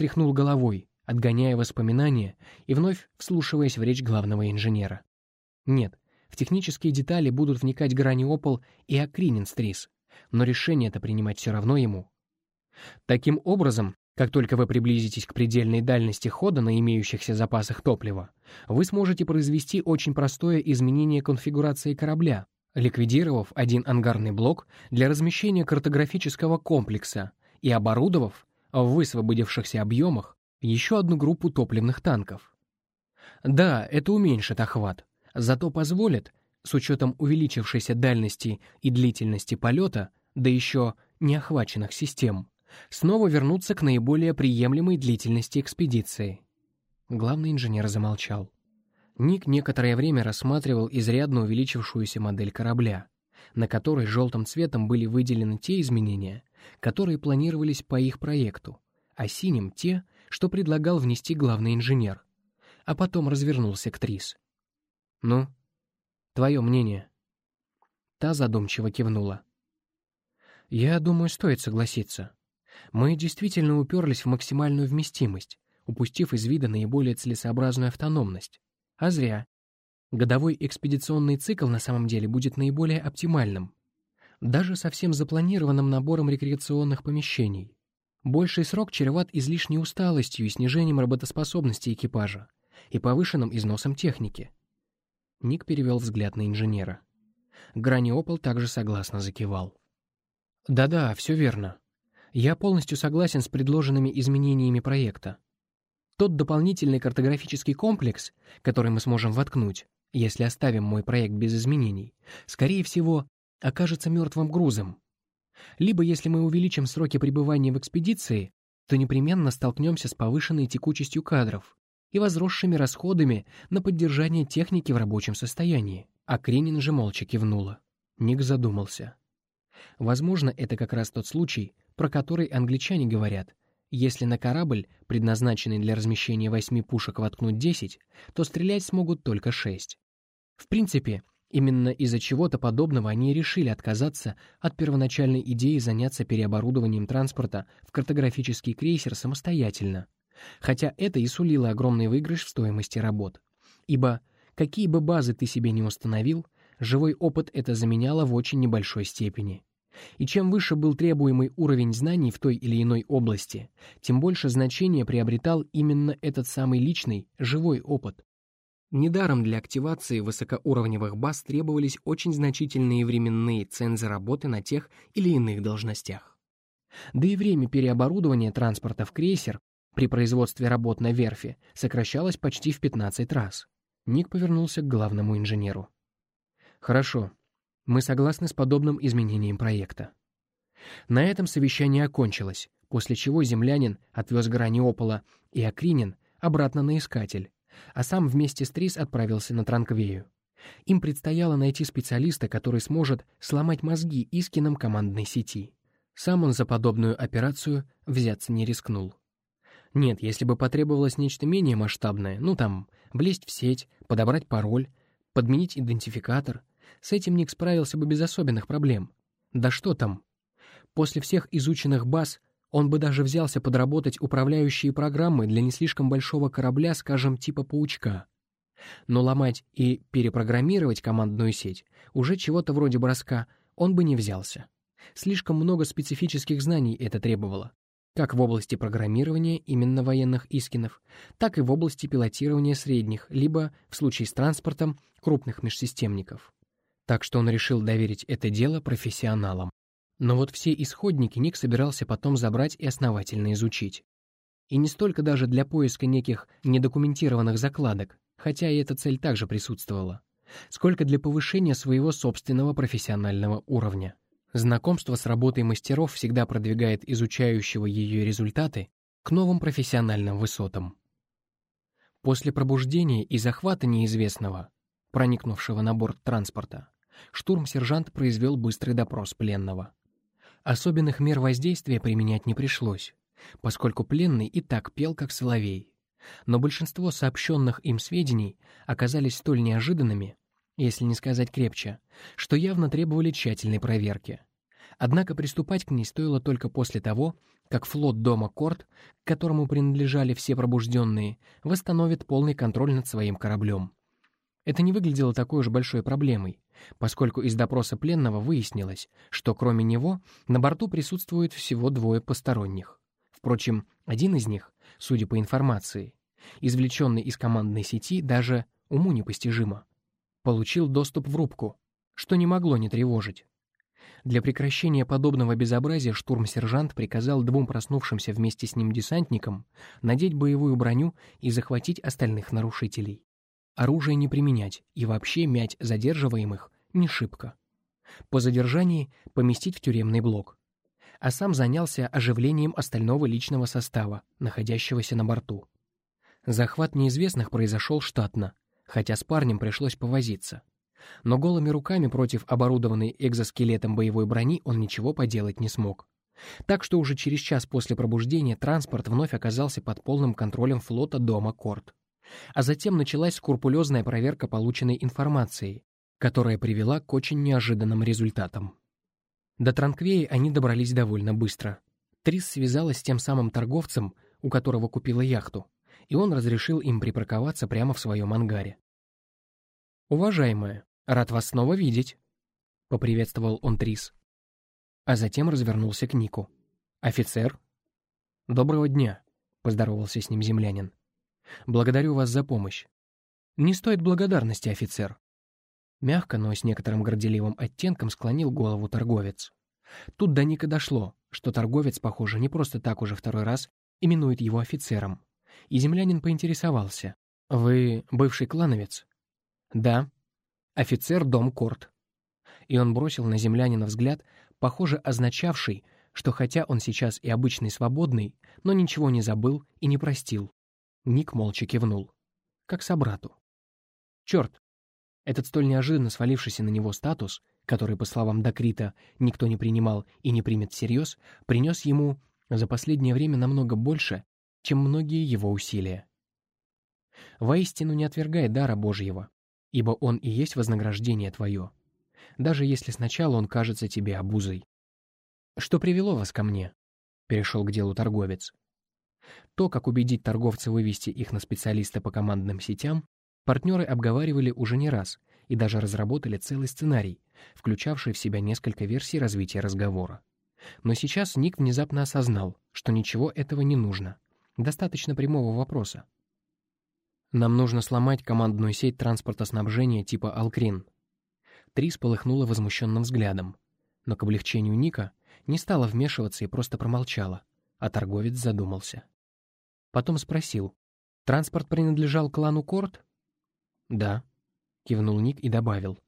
тряхнул головой, отгоняя воспоминания и вновь вслушиваясь в речь главного инженера. Нет, в технические детали будут вникать Граниопол и Акринин Стрис, но решение это принимать все равно ему. Таким образом, как только вы приблизитесь к предельной дальности хода на имеющихся запасах топлива, вы сможете произвести очень простое изменение конфигурации корабля, ликвидировав один ангарный блок для размещения картографического комплекса и оборудовав в высвободившихся объемах еще одну группу топливных танков. Да, это уменьшит охват, зато позволит, с учетом увеличившейся дальности и длительности полета, да еще неохваченных систем, снова вернуться к наиболее приемлемой длительности экспедиции. Главный инженер замолчал. Ник некоторое время рассматривал изрядно увеличившуюся модель корабля, на которой желтым цветом были выделены те изменения, которые планировались по их проекту, а синим — те, что предлагал внести главный инженер, а потом развернулся к Трис. «Ну, твое мнение?» Та задумчиво кивнула. «Я думаю, стоит согласиться. Мы действительно уперлись в максимальную вместимость, упустив из вида наиболее целесообразную автономность. А зря. Годовой экспедиционный цикл на самом деле будет наиболее оптимальным. Даже со всем запланированным набором рекреационных помещений. Больший срок чреват излишней усталостью и снижением работоспособности экипажа и повышенным износом техники. Ник перевел взгляд на инженера. Граниопол также согласно закивал. «Да-да, все верно. Я полностью согласен с предложенными изменениями проекта. Тот дополнительный картографический комплекс, который мы сможем воткнуть, если оставим мой проект без изменений, скорее всего, окажется мертвым грузом, либо если мы увеличим сроки пребывания в экспедиции, то непременно столкнемся с повышенной текучестью кадров и возросшими расходами на поддержание техники в рабочем состоянии. А Кренин же молча кивнула. Ник задумался. Возможно, это как раз тот случай, про который англичане говорят. Если на корабль, предназначенный для размещения восьми пушек, воткнуть десять, то стрелять смогут только шесть. В принципе, Именно из-за чего-то подобного они решили отказаться от первоначальной идеи заняться переоборудованием транспорта в картографический крейсер самостоятельно. Хотя это и сулило огромный выигрыш в стоимости работ. Ибо какие бы базы ты себе не установил, живой опыт это заменяло в очень небольшой степени. И чем выше был требуемый уровень знаний в той или иной области, тем больше значения приобретал именно этот самый личный, живой опыт, Недаром для активации высокоуровневых баз требовались очень значительные временные цензы работы на тех или иных должностях. Да и время переоборудования транспорта в крейсер при производстве работ на верфи сокращалось почти в 15 раз. Ник повернулся к главному инженеру. «Хорошо, мы согласны с подобным изменением проекта». На этом совещание окончилось, после чего землянин отвез Граниопола и Акринин обратно на Искатель, а сам вместе с Трис отправился на Транквею. Им предстояло найти специалиста, который сможет сломать мозги Искинам командной сети. Сам он за подобную операцию взяться не рискнул. Нет, если бы потребовалось нечто менее масштабное, ну там, влезть в сеть, подобрать пароль, подменить идентификатор, с этим Ник справился бы без особенных проблем. Да что там? После всех изученных баз он бы даже взялся подработать управляющие программы для не слишком большого корабля, скажем, типа «Паучка». Но ломать и перепрограммировать командную сеть уже чего-то вроде броска он бы не взялся. Слишком много специфических знаний это требовало, как в области программирования именно военных искинов, так и в области пилотирования средних, либо, в случае с транспортом, крупных межсистемников. Так что он решил доверить это дело профессионалам. Но вот все исходники Ник собирался потом забрать и основательно изучить. И не столько даже для поиска неких недокументированных закладок, хотя и эта цель также присутствовала, сколько для повышения своего собственного профессионального уровня. Знакомство с работой мастеров всегда продвигает изучающего ее результаты к новым профессиональным высотам. После пробуждения и захвата неизвестного, проникнувшего на борт транспорта, штурм-сержант произвел быстрый допрос пленного. Особенных мер воздействия применять не пришлось, поскольку пленный и так пел, как соловей. Но большинство сообщенных им сведений оказались столь неожиданными, если не сказать крепче, что явно требовали тщательной проверки. Однако приступать к ней стоило только после того, как флот дома Корт, к которому принадлежали все пробужденные, восстановит полный контроль над своим кораблем. Это не выглядело такой уж большой проблемой, поскольку из допроса пленного выяснилось, что кроме него на борту присутствует всего двое посторонних. Впрочем, один из них, судя по информации, извлеченный из командной сети, даже уму непостижимо, получил доступ в рубку, что не могло не тревожить. Для прекращения подобного безобразия штурм-сержант приказал двум проснувшимся вместе с ним десантникам надеть боевую броню и захватить остальных нарушителей. Оружие не применять и вообще мять задерживаемых не шибко. По задержании поместить в тюремный блок. А сам занялся оживлением остального личного состава, находящегося на борту. Захват неизвестных произошел штатно, хотя с парнем пришлось повозиться. Но голыми руками против оборудованной экзоскелетом боевой брони он ничего поделать не смог. Так что уже через час после пробуждения транспорт вновь оказался под полным контролем флота дома Корт. А затем началась скрупулезная проверка полученной информации, которая привела к очень неожиданным результатам. До Транквеи они добрались довольно быстро. Трис связалась с тем самым торговцем, у которого купила яхту, и он разрешил им припарковаться прямо в своем ангаре. «Уважаемая, рад вас снова видеть», — поприветствовал он Трис. А затем развернулся к Нику. «Офицер?» «Доброго дня», — поздоровался с ним землянин. «Благодарю вас за помощь». «Не стоит благодарности, офицер». Мягко, но с некоторым горделивым оттенком склонил голову торговец. Тут до Ника дошло, что торговец, похоже, не просто так уже второй раз именует его офицером. И землянин поинтересовался. «Вы бывший клановец?» «Да». «Офицер Дом Корт». И он бросил на землянина взгляд, похоже, означавший, что хотя он сейчас и обычный свободный, но ничего не забыл и не простил. Ник молча кивнул. Как собрату. Черт! Этот столь неожиданно свалившийся на него статус, который, по словам Докрита, никто не принимал и не примет всерьез, принес ему за последнее время намного больше, чем многие его усилия. Воистину не отвергай дара Божьего, ибо он и есть вознаграждение твое, даже если сначала он кажется тебе обузой. «Что привело вас ко мне?» — перешел к делу торговец. То, как убедить торговца вывести их на специалиста по командным сетям, партнеры обговаривали уже не раз и даже разработали целый сценарий, включавший в себя несколько версий развития разговора. Но сейчас Ник внезапно осознал, что ничего этого не нужно. Достаточно прямого вопроса. «Нам нужно сломать командную сеть транспортоснабжения типа «Алкрин». Трис полыхнула возмущенным взглядом, но к облегчению Ника не стала вмешиваться и просто промолчала, а торговец задумался. Потом спросил, «Транспорт принадлежал клану Корт?» «Да», — кивнул Ник и добавил.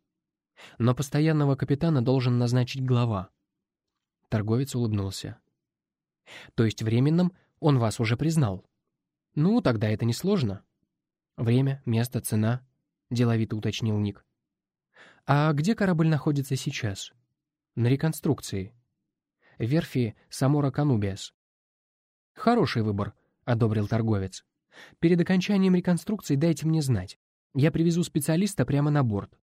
«Но постоянного капитана должен назначить глава». Торговец улыбнулся. «То есть временным он вас уже признал?» «Ну, тогда это несложно». «Время, место, цена», — деловито уточнил Ник. «А где корабль находится сейчас?» «На реконструкции». «Верфи Самора Канубиас». «Хороший выбор», — одобрил торговец. «Перед окончанием реконструкции дайте мне знать. Я привезу специалиста прямо на борт.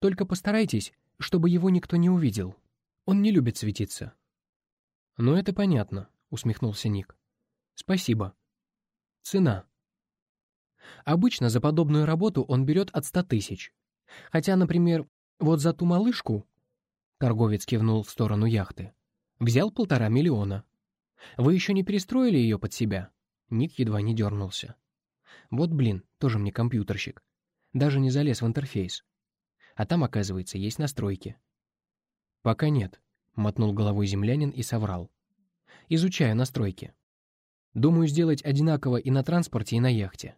Только постарайтесь, чтобы его никто не увидел. Он не любит светиться». «Ну, это понятно», — усмехнулся Ник. «Спасибо. Цена». Обычно за подобную работу он берет от ста тысяч. Хотя, например, вот за ту малышку, торговец кивнул в сторону яхты, взял полтора миллиона. Вы еще не перестроили ее под себя? Ник едва не дернулся. Вот блин, тоже мне компьютерщик. Даже не залез в интерфейс. А там, оказывается, есть настройки. Пока нет, мотнул головой землянин и соврал. Изучаю настройки. Думаю сделать одинаково и на транспорте, и на яхте.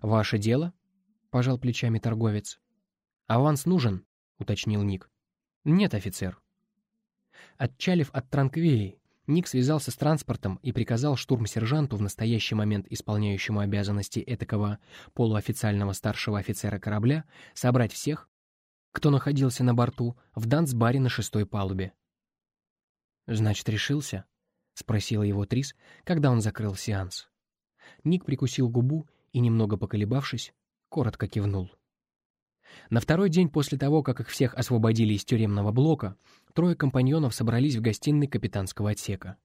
Ваше дело? Пожал плечами торговец. Аванс нужен, уточнил Ник. Нет, офицер. Отчалив от Транквеи, Ник связался с транспортом и приказал штурм-сержанту в настоящий момент исполняющему обязанности этакого полуофициального старшего офицера корабля собрать всех, кто находился на борту, в дансбаре на шестой палубе. «Значит, решился?» — спросила его Трис, когда он закрыл сеанс. Ник прикусил губу и, немного поколебавшись, коротко кивнул. На второй день после того, как их всех освободили из тюремного блока, трое компаньонов собрались в гостиной капитанского отсека.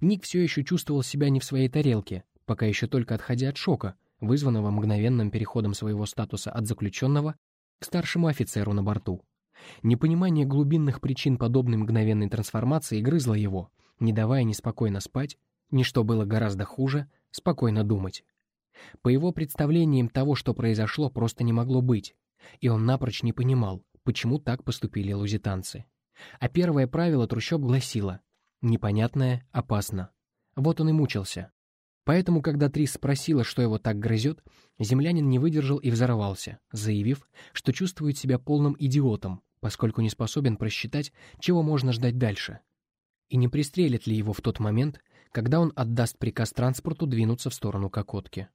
Ник все еще чувствовал себя не в своей тарелке, пока еще только отходя от шока, вызванного мгновенным переходом своего статуса от заключенного к старшему офицеру на борту. Непонимание глубинных причин подобной мгновенной трансформации грызло его, не давая ни спокойно спать, ни что было гораздо хуже, спокойно думать. По его представлениям того, что произошло, просто не могло быть, и он напрочь не понимал, почему так поступили лузитанцы. А первое правило трущоб гласило «непонятное опасно». Вот он и мучился. Поэтому, когда Трис спросила, что его так грызет, землянин не выдержал и взорвался, заявив, что чувствует себя полным идиотом, поскольку не способен просчитать, чего можно ждать дальше. И не пристрелит ли его в тот момент, когда он отдаст приказ транспорту двинуться в сторону Кокотки.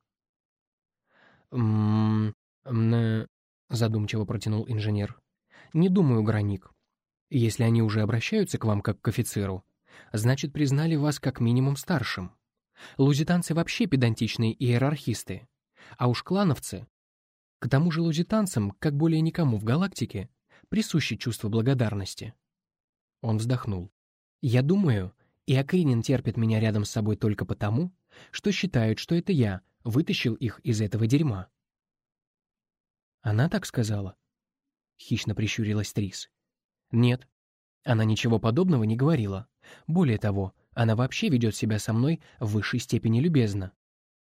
«М-м-м...» задумчиво протянул инженер. «Не думаю, Граник. Если они уже обращаются к вам как к офицеру, значит, признали вас как минимум старшим. Лузитанцы вообще педантичные иерархисты. А уж клановцы... К тому же лузитанцам, как более никому в галактике, присуще чувство благодарности. Он вздохнул. «Я думаю, и Акринин терпит меня рядом с собой только потому, что считают, что это я вытащил их из этого дерьма». «Она так сказала?» — хищно прищурилась Трис. «Нет, она ничего подобного не говорила. Более того, она вообще ведет себя со мной в высшей степени любезно.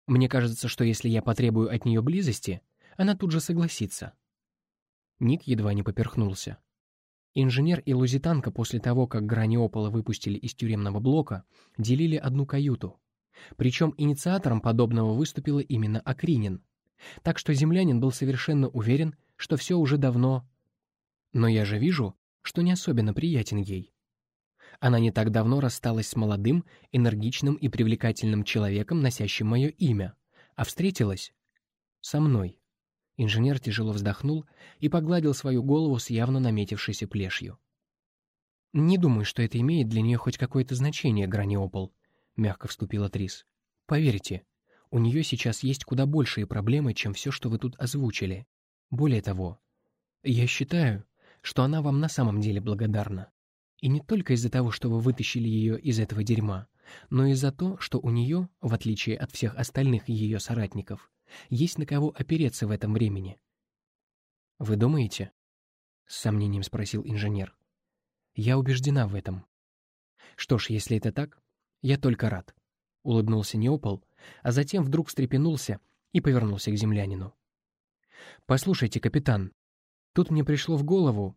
Мне кажется, что если я потребую от нее близости, она тут же согласится. Ник едва не поперхнулся. Инженер и лузитанка после того, как Граниопола выпустили из тюремного блока, делили одну каюту. Причем инициатором подобного выступила именно Акринин. Так что землянин был совершенно уверен, что все уже давно... Но я же вижу, что не особенно приятен ей. Она не так давно рассталась с молодым, энергичным и привлекательным человеком, носящим мое имя, а встретилась со мной. Инженер тяжело вздохнул и погладил свою голову с явно наметившейся плешью. «Не думаю, что это имеет для нее хоть какое-то значение, Граниопол», — мягко вступила Трис. «Поверьте, у нее сейчас есть куда большие проблемы, чем все, что вы тут озвучили. Более того, я считаю, что она вам на самом деле благодарна. И не только из-за того, что вы вытащили ее из этого дерьма, но и за то, что у нее, в отличие от всех остальных ее соратников, есть на кого опереться в этом времени. «Вы думаете?» — с сомнением спросил инженер. «Я убеждена в этом». «Что ж, если это так, я только рад», — улыбнулся Неопол, а затем вдруг встрепенулся и повернулся к землянину. «Послушайте, капитан, тут мне пришло в голову,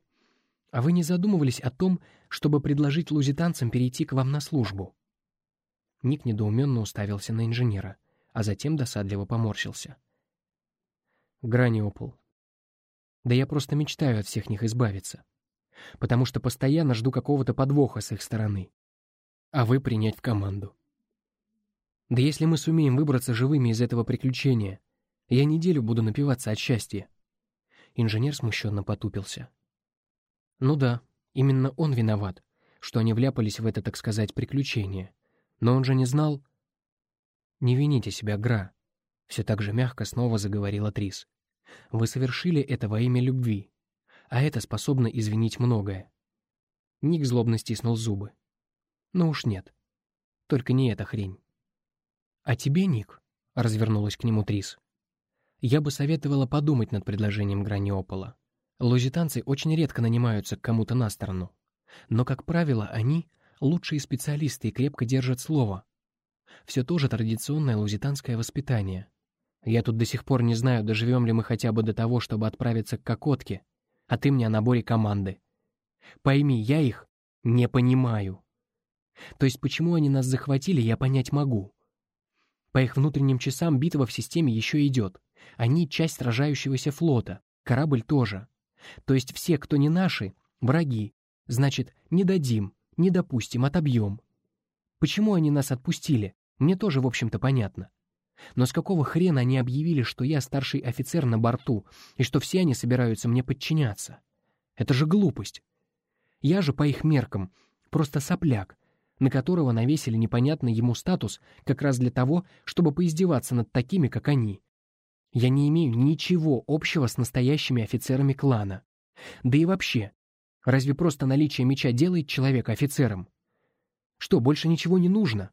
а вы не задумывались о том, чтобы предложить лузитанцам перейти к вам на службу?» Ник недоуменно уставился на инженера, а затем досадливо поморщился. Граниопол. Да я просто мечтаю от всех них избавиться. Потому что постоянно жду какого-то подвоха с их стороны. А вы принять в команду. Да если мы сумеем выбраться живыми из этого приключения, я неделю буду напиваться от счастья. Инженер смущенно потупился. Ну да, именно он виноват, что они вляпались в это, так сказать, приключение. Но он же не знал... Не вините себя, Гра. Все так же мягко снова заговорила Трис. Вы совершили это во имя любви, а это способно извинить многое. Ник злобно стиснул зубы. Ну уж нет. Только не эта хрень. А тебе, Ник, развернулась к нему Трис. Я бы советовала подумать над предложением Граниопола. Лузитанцы очень редко нанимаются к кому-то на сторону. Но, как правило, они — лучшие специалисты и крепко держат слово. Все тоже традиционное лузитанское воспитание. Я тут до сих пор не знаю, доживем ли мы хотя бы до того, чтобы отправиться к Кокотке, а ты мне о наборе команды. Пойми, я их не понимаю. То есть почему они нас захватили, я понять могу. По их внутренним часам битва в системе еще идет. Они — часть сражающегося флота, корабль тоже. То есть все, кто не наши, враги. Значит, не дадим, не допустим, отобьем. Почему они нас отпустили, мне тоже, в общем-то, понятно. Но с какого хрена они объявили, что я старший офицер на борту, и что все они собираются мне подчиняться? Это же глупость. Я же, по их меркам, просто сопляк, на которого навесили непонятный ему статус как раз для того, чтобы поиздеваться над такими, как они. Я не имею ничего общего с настоящими офицерами клана. Да и вообще, разве просто наличие меча делает человека офицером? Что, больше ничего не нужно?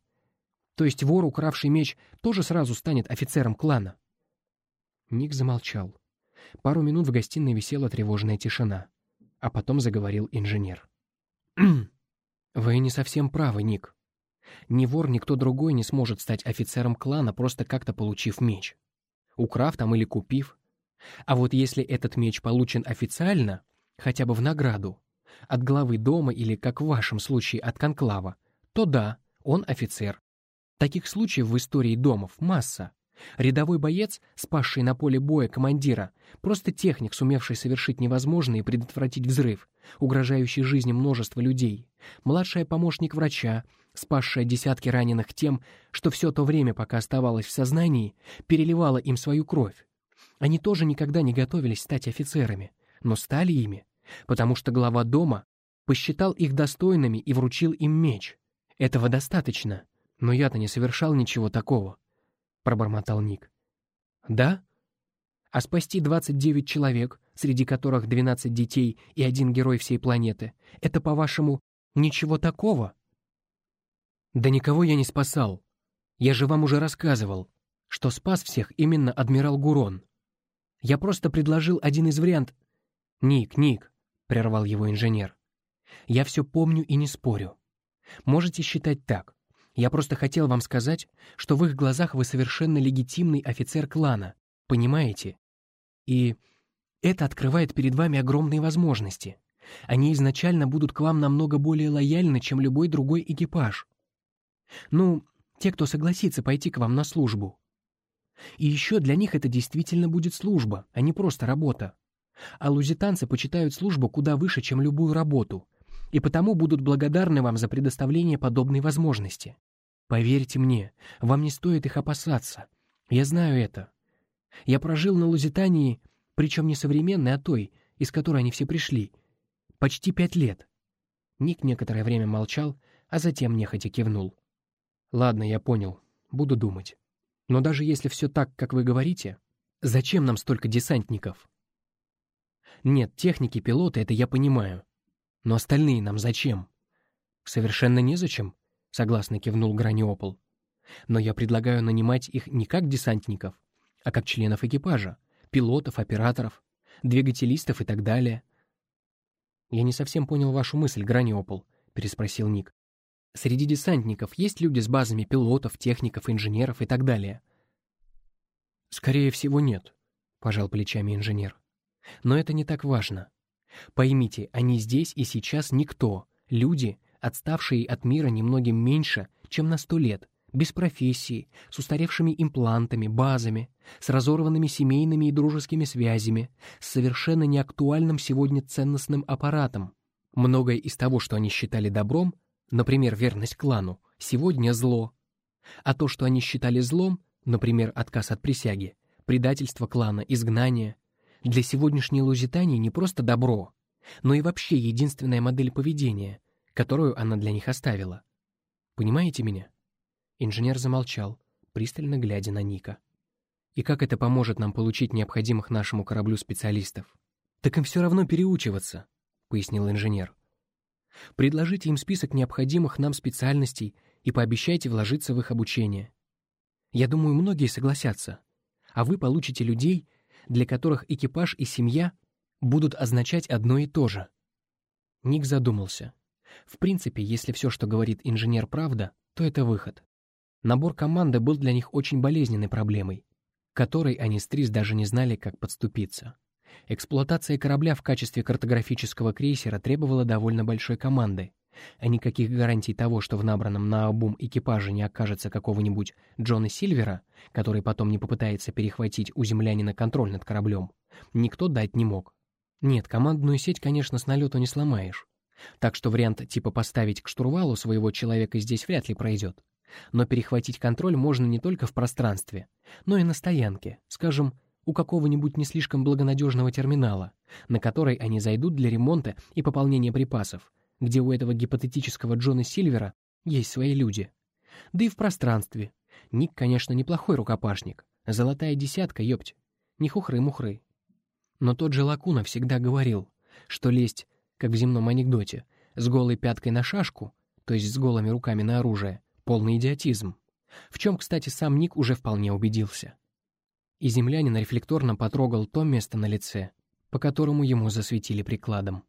То есть вор, укравший меч, тоже сразу станет офицером клана? Ник замолчал. Пару минут в гостиной висела тревожная тишина. А потом заговорил инженер. «Вы не совсем правы, Ник. Ни вор, ни кто другой не сможет стать офицером клана, просто как-то получив меч. Украв там или купив. А вот если этот меч получен официально, хотя бы в награду, от главы дома или, как в вашем случае, от конклава, то да, он офицер. Таких случаев в истории домов масса. Рядовой боец, спасший на поле боя командира, просто техник, сумевший совершить невозможное и предотвратить взрыв, угрожающий жизни множества людей, младшая помощник врача, спасшая десятки раненых тем, что все то время, пока оставалась в сознании, переливала им свою кровь. Они тоже никогда не готовились стать офицерами, но стали ими, потому что глава дома посчитал их достойными и вручил им меч. Этого достаточно, но я-то не совершал ничего такого. — пробормотал Ник. «Да? А спасти 29 человек, среди которых 12 детей и один герой всей планеты, это, по-вашему, ничего такого?» «Да никого я не спасал. Я же вам уже рассказывал, что спас всех именно адмирал Гурон. Я просто предложил один из вариантов...» «Ник, Ник», — прервал его инженер, — «я все помню и не спорю. Можете считать так. Я просто хотел вам сказать, что в их глазах вы совершенно легитимный офицер клана, понимаете? И это открывает перед вами огромные возможности. Они изначально будут к вам намного более лояльны, чем любой другой экипаж. Ну, те, кто согласится пойти к вам на службу. И еще для них это действительно будет служба, а не просто работа. А лузитанцы почитают службу куда выше, чем любую работу, и потому будут благодарны вам за предоставление подобной возможности. Поверьте мне, вам не стоит их опасаться. Я знаю это. Я прожил на Лузитании, причем не современной, а той, из которой они все пришли, почти пять лет. Ник некоторое время молчал, а затем нехотя кивнул. «Ладно, я понял. Буду думать. Но даже если все так, как вы говорите, зачем нам столько десантников?» «Нет, техники, пилоты — это я понимаю. Но остальные нам зачем? Совершенно незачем, согласно кивнул Граниопол. Но я предлагаю нанимать их не как десантников, а как членов экипажа, пилотов, операторов, двигателистов и так далее. Я не совсем понял вашу мысль, Граниопол, переспросил Ник. Среди десантников есть люди с базами пилотов, техников, инженеров и так далее. Скорее всего, нет, пожал плечами инженер. Но это не так важно. Поймите, они здесь и сейчас никто, люди, отставшие от мира немногим меньше, чем на сто лет, без профессии, с устаревшими имплантами, базами, с разорванными семейными и дружескими связями, с совершенно неактуальным сегодня ценностным аппаратом. Многое из того, что они считали добром, например, верность клану, сегодня зло. А то, что они считали злом, например, отказ от присяги, предательство клана, изгнание, для сегодняшней Лузитании не просто добро, но и вообще единственная модель поведения, которую она для них оставила. Понимаете меня? Инженер замолчал, пристально глядя на Ника. И как это поможет нам получить необходимых нашему кораблю специалистов? Так им все равно переучиваться, пояснил инженер. Предложите им список необходимых нам специальностей и пообещайте вложиться в их обучение. Я думаю, многие согласятся. А вы получите людей, для которых экипаж и семья будут означать одно и то же. Ник задумался. В принципе, если все, что говорит инженер, правда, то это выход. Набор команды был для них очень болезненной проблемой, которой они с Трис даже не знали, как подступиться. Эксплуатация корабля в качестве картографического крейсера требовала довольно большой команды, а никаких гарантий того, что в набранном на обум экипаже не окажется какого-нибудь Джона Сильвера, который потом не попытается перехватить у землянина контроль над кораблем, никто дать не мог. Нет, командную сеть, конечно, с налету не сломаешь. Так что вариант типа поставить к штурвалу своего человека здесь вряд ли пройдет. Но перехватить контроль можно не только в пространстве, но и на стоянке, скажем, у какого-нибудь не слишком благонадежного терминала, на который они зайдут для ремонта и пополнения припасов, где у этого гипотетического Джона Сильвера есть свои люди. Да и в пространстве. Ник, конечно, неплохой рукопашник. Золотая десятка, ёпть. не хухры-мухры. Но тот же Лакуна всегда говорил, что лезть, как в земном анекдоте, с голой пяткой на шашку, то есть с голыми руками на оружие, полный идиотизм. В чем, кстати, сам Ник уже вполне убедился. И землянин рефлекторно потрогал то место на лице, по которому ему засветили прикладом.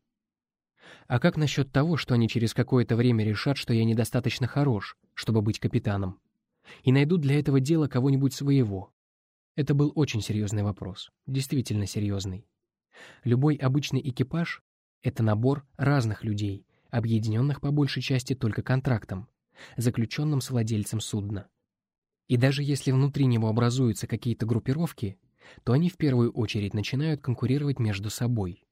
А как насчет того, что они через какое-то время решат, что я недостаточно хорош, чтобы быть капитаном, и найдут для этого дела кого-нибудь своего? Это был очень серьезный вопрос, действительно серьезный. Любой обычный экипаж — это набор разных людей, объединенных по большей части только контрактом, заключенным с владельцем судна. И даже если внутри него образуются какие-то группировки, то они в первую очередь начинают конкурировать между собой.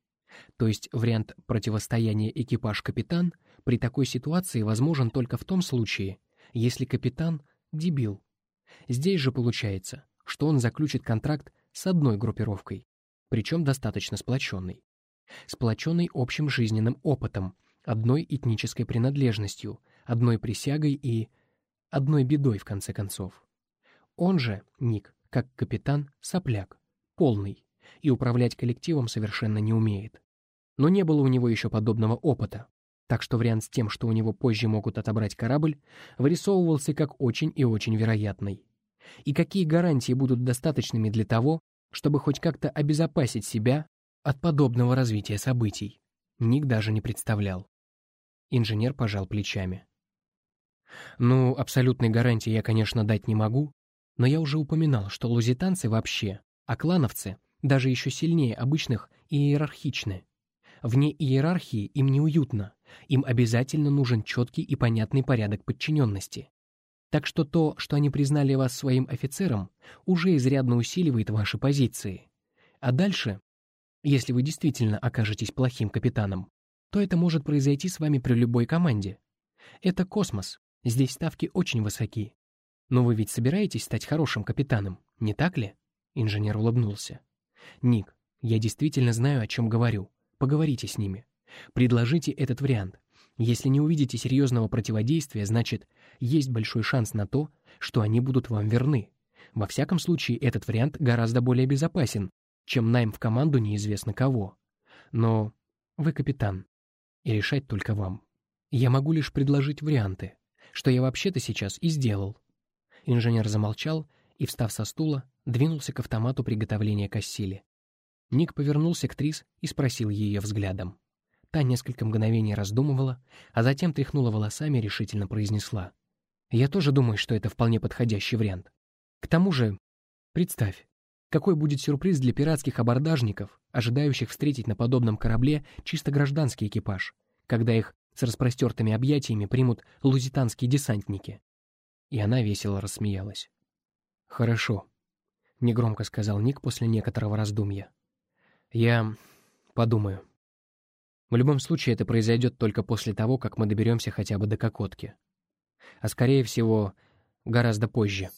То есть вариант противостояния экипаж-капитан при такой ситуации возможен только в том случае, если капитан — дебил. Здесь же получается, что он заключит контракт с одной группировкой, причем достаточно сплоченной. Сплоченной общим жизненным опытом, одной этнической принадлежностью, одной присягой и одной бедой, в конце концов. Он же, Ник, как капитан, сопляк, полный, и управлять коллективом совершенно не умеет. Но не было у него еще подобного опыта, так что вариант с тем, что у него позже могут отобрать корабль, вырисовывался как очень и очень вероятный. И какие гарантии будут достаточными для того, чтобы хоть как-то обезопасить себя от подобного развития событий, Ник даже не представлял. Инженер пожал плечами. Ну, абсолютной гарантии я, конечно, дать не могу, но я уже упоминал, что лузитанцы вообще, а клановцы, даже еще сильнее обычных иерархичны. Вне иерархии им неуютно, им обязательно нужен четкий и понятный порядок подчиненности. Так что то, что они признали вас своим офицером, уже изрядно усиливает ваши позиции. А дальше, если вы действительно окажетесь плохим капитаном, то это может произойти с вами при любой команде. Это космос, здесь ставки очень высоки. Но вы ведь собираетесь стать хорошим капитаном, не так ли? Инженер улыбнулся. Ник, я действительно знаю, о чем говорю. Поговорите с ними. Предложите этот вариант. Если не увидите серьезного противодействия, значит, есть большой шанс на то, что они будут вам верны. Во всяком случае, этот вариант гораздо более безопасен, чем найм в команду неизвестно кого. Но вы капитан, и решать только вам. Я могу лишь предложить варианты, что я вообще-то сейчас и сделал. Инженер замолчал и, встав со стула, двинулся к автомату приготовления кассили. Ник повернулся к Трис и спросил ее взглядом. Та несколько мгновений раздумывала, а затем тряхнула волосами и решительно произнесла. «Я тоже думаю, что это вполне подходящий вариант. К тому же, представь, какой будет сюрприз для пиратских абордажников, ожидающих встретить на подобном корабле чисто гражданский экипаж, когда их с распростертыми объятиями примут лузитанские десантники. И она весело рассмеялась. «Хорошо», — негромко сказал Ник после некоторого раздумья. «Я подумаю. В любом случае это произойдет только после того, как мы доберемся хотя бы до Кокотки. А скорее всего, гораздо позже».